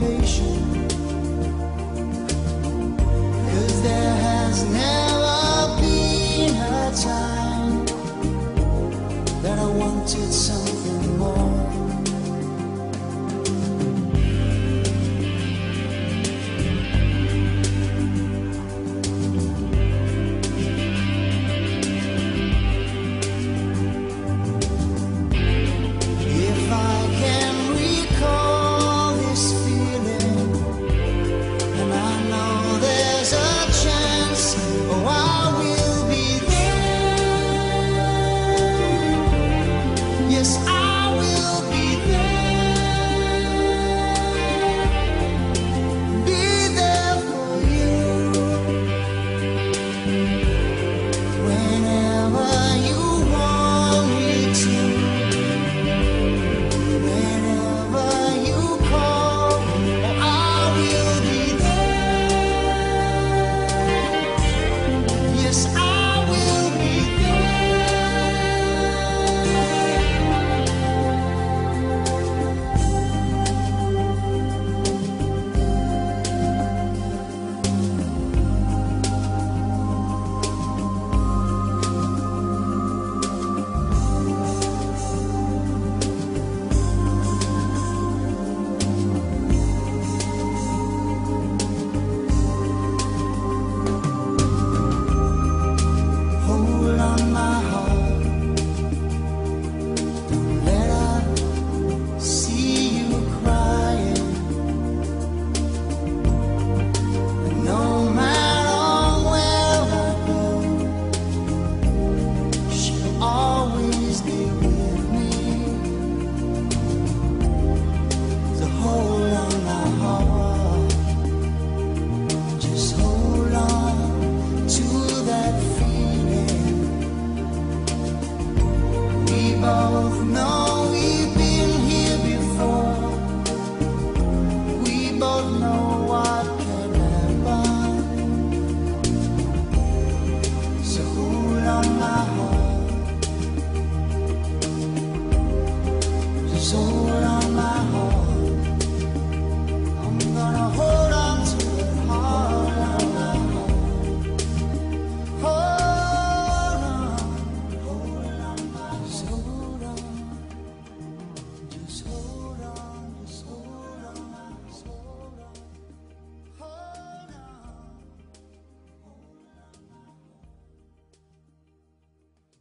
没说